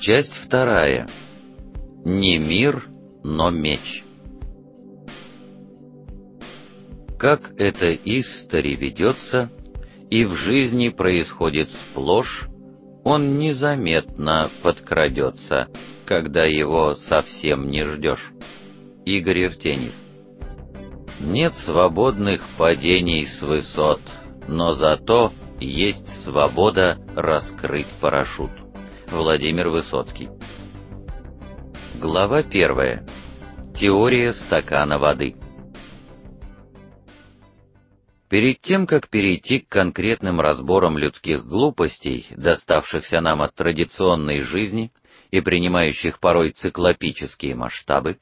Часть вторая. Не мир, но меч. Как это истори ведется и в жизни происходит сплошь, он незаметно подкрадется, когда его совсем не ждешь. Игорь Иртеньев. Нет свободных падений с высот, но зато есть свобода раскрыть парашют. Владимир Высоцкий. Глава первая. Теория стакана воды. Перед тем, как перейти к конкретным разборам людских глупостей, доставшихся нам от традиционной жизни и принимающих порой циклопические масштабы,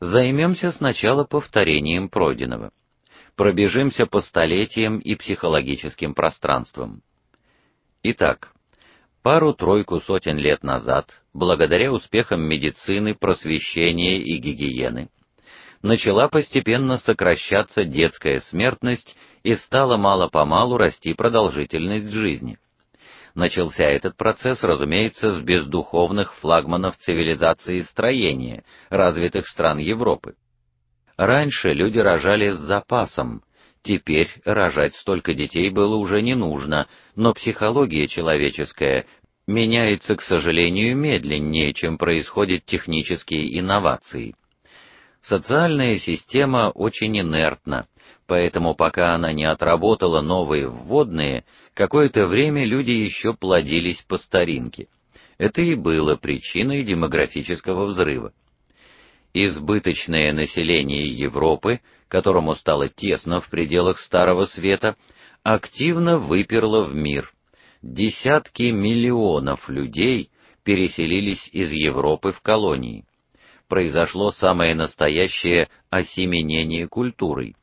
займемся сначала повторением пройденного. Пробежимся по столетиям и психологическим пространствам. Итак, пару-тройку сотен лет назад, благодаря успехам медицины, просвещения и гигиены, начала постепенно сокращаться детская смертность и стала мало-помалу расти продолжительность жизни. Начался этот процесс, разумеется, с бездуховных флагманов цивилизации строения развитых стран Европы. Раньше люди рожали с запасом, теперь рожать столько детей было уже не нужно, но психология человеческая меняется, к сожалению, медленнее, чем происходят технические инновации. Социальная система очень инертна, поэтому пока она не отработала новые вводные, какое-то время люди еще плодились по старинке. Это и было причиной демографического взрыва. Избыточное население Европы, которому стало тесно в пределах Старого Света, активно выперло в мир. Десятки миллионов людей переселились из Европы в колонии произошло самое настоящее осеменение культурой.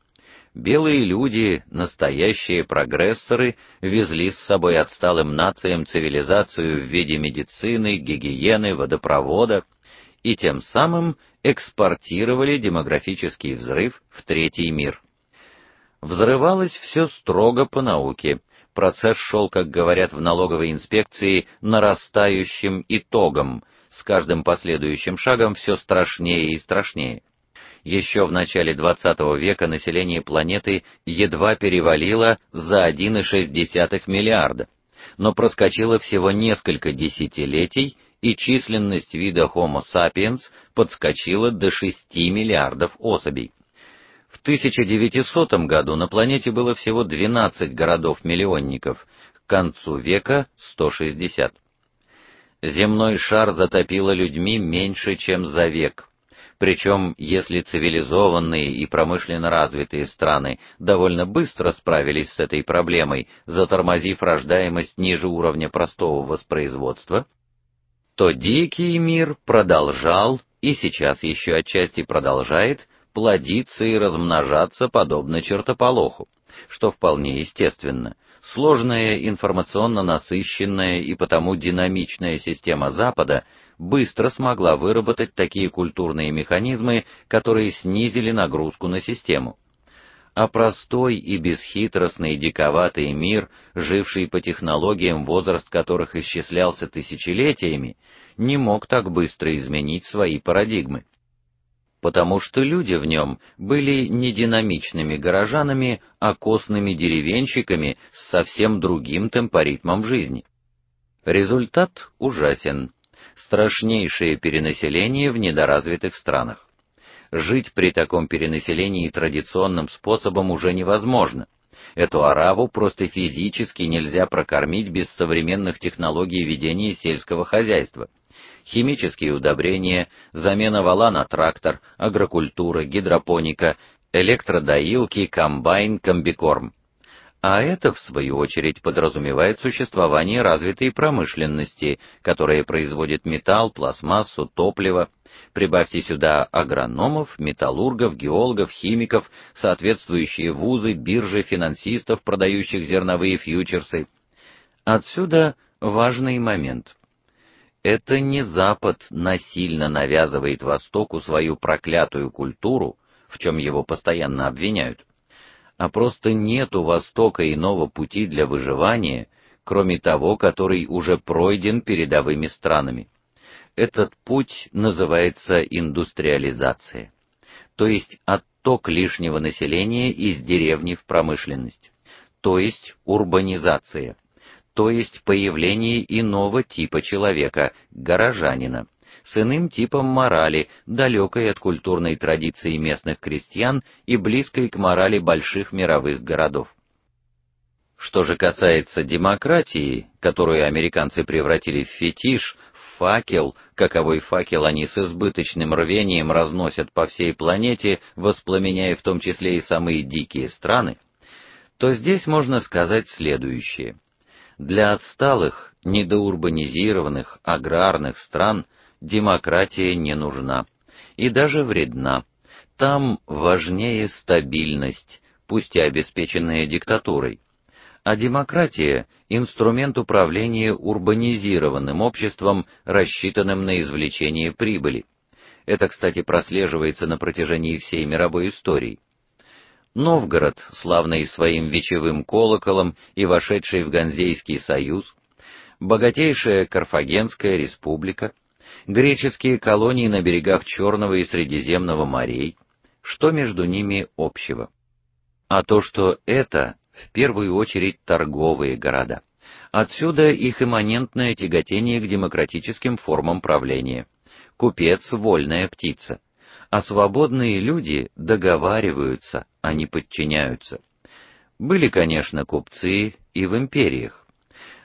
Белые люди, настоящие прогрессоры, везли с собой отсталым нациям цивилизацию в виде медицины, гигиены, водопровода и тем самым экспортировали демографический взрыв в третий мир. Взрывалось все строго по науке. Процесс шел, как говорят в налоговой инспекции, нарастающим итогом – с каждым последующим шагом все страшнее и страшнее. Еще в начале XX века население планеты едва перевалило за 1,6 миллиарда, но проскочило всего несколько десятилетий, и численность вида Homo sapiens подскочила до 6 миллиардов особей. В 1900 году на планете было всего 12 городов-миллионников, к концу века 160 земной шар затопило людьми меньше, чем за век. Причем, если цивилизованные и промышленно развитые страны довольно быстро справились с этой проблемой, затормозив рождаемость ниже уровня простого воспроизводства, то дикий мир продолжал и сейчас еще отчасти продолжает плодиться и размножаться подобно чертополоху, что вполне естественно Сложная информационно насыщенная и потому динамичная система Запада быстро смогла выработать такие культурные механизмы, которые снизили нагрузку на систему. А простой и бесхитростный диковатый мир, живший по технологиям, возраст которых исчислялся тысячелетиями, не мог так быстро изменить свои парадигмы потому что люди в нем были не динамичными горожанами, а костными деревенщиками с совсем другим темпоритмом жизни. Результат ужасен. Страшнейшее перенаселение в недоразвитых странах. Жить при таком перенаселении традиционным способом уже невозможно. Эту араву просто физически нельзя прокормить без современных технологий ведения сельского хозяйства химические удобрения, замена вала на трактор, агрокультура, гидропоника, электродоилки, комбайн, комбикорм. А это в свою очередь подразумевает существование развитой промышленности, которая производит металл, пластмассу, топливо. Прибавьте сюда агрономов, металлургов, геологов, химиков, соответствующие вузы, биржи, финансистов, продающих зерновые фьючерсы. Отсюда важный момент. Это не Запад насильно навязывает Востоку свою проклятую культуру, в чем его постоянно обвиняют, а просто нет у Востока иного пути для выживания, кроме того, который уже пройден передовыми странами. Этот путь называется индустриализация, то есть отток лишнего населения из деревни в промышленность, то есть урбанизация, то есть появление иного типа человека, горожанина с иным типом морали, далекой от культурной традиции местных крестьян и близкой к морали больших мировых городов. Что же касается демократии, которую американцы превратили в фетиш, факел, каковой факел они с избыточным рвением разносят по всей планете, воспламеняя в том числе и самые дикие страны, то здесь можно сказать следующее: для отсталых, недоурбанизированных, аграрных стран демократия не нужна и даже вредна. Там важнее стабильность, пусть и обеспеченная диктатурой. А демократия инструмент управления урбанизированным обществом, рассчитанным на извлечение прибыли. Это, кстати, прослеживается на протяжении всей мировой истории. Новгород, славный своим вечевым колоколом и вошедший в Ганзейский союз, богатейшая Карфагенская республика, греческие колонии на берегах Черного и Средиземного морей, что между ними общего? А то, что это в первую очередь торговые города. Отсюда их имманентное тяготение к демократическим формам правления. Купец вольная птица, а свободные люди договариваются, а не подчиняются. Были, конечно, купцы и в империях.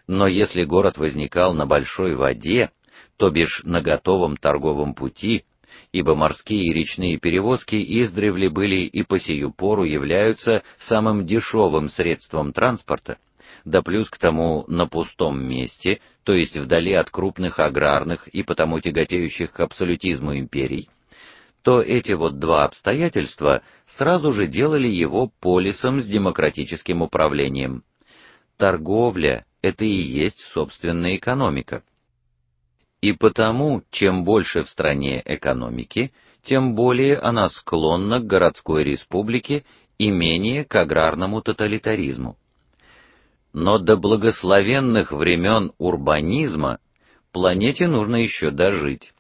Но если город возникал на большой воде, то бишь на готовом торговом пути, ибо морские и речные перевозки издревле были и по сию пору являются самым дешевым средством транспорта, да плюс к тому на пустом месте, то есть вдали от крупных аграрных и потому тяготеющих к абсолютизму империй, то эти вот два обстоятельства сразу же делали его полисом с демократическим управлением. Торговля это и есть собственная экономика. И потому, чем больше в стране экономики, тем более она склонна к городской республике и менее к аграрному тоталитаризму. Но до благословенных времен урбанизма планете нужно еще дожить.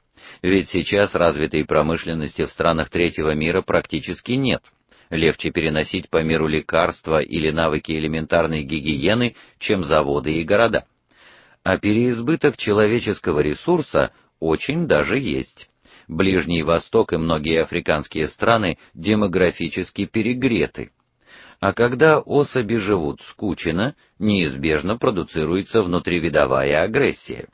Ведь сейчас развитой промышленности в странах третьего мира практически нет. Легче переносить по миру лекарства или навыки элементарной гигиены, чем заводы и города а переизбыток человеческого ресурса очень даже есть. Ближний Восток и многие африканские страны демографически перегреты. А когда особи живут скучно, неизбежно продуцируется внутривидовая агрессия.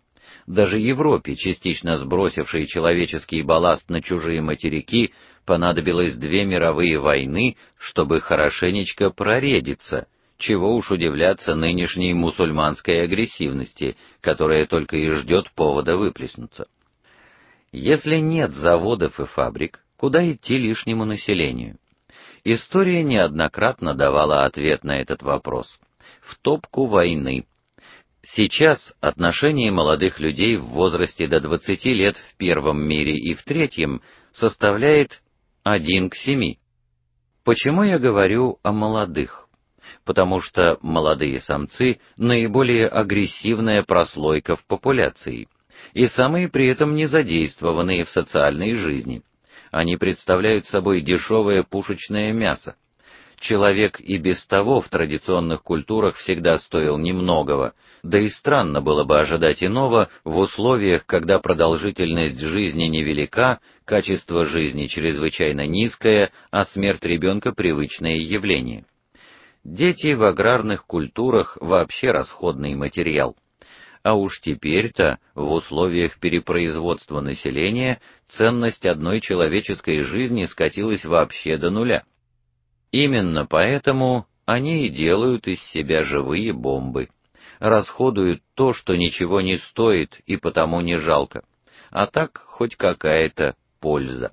Даже Европе, частично сбросившей человеческий балласт на чужие материки, понадобилось две мировые войны, чтобы хорошенечко проредиться чего уж удивляться нынешней мусульманской агрессивности, которая только и ждет повода выплеснуться. Если нет заводов и фабрик, куда идти лишнему населению? История неоднократно давала ответ на этот вопрос. В топку войны. Сейчас отношение молодых людей в возрасте до 20 лет в первом мире и в третьем составляет 1 к 7. Почему я говорю о молодых? Потому что молодые самцы наиболее агрессивная прослойка в популяции и самые при этом не задействованные в социальной жизни. Они представляют собой дешевое пушечное мясо. Человек и без того в традиционных культурах всегда стоил немногого, да и странно было бы ожидать иного в условиях, когда продолжительность жизни невелика, качество жизни чрезвычайно низкое, а смерть ребенка привычное явление. Дети в аграрных культурах вообще расходный материал. А уж теперь-то в условиях перепроизводства населения ценность одной человеческой жизни скатилась вообще до нуля. Именно поэтому они и делают из себя живые бомбы. Расходуют то, что ничего не стоит и потому не жалко. А так хоть какая-то польза.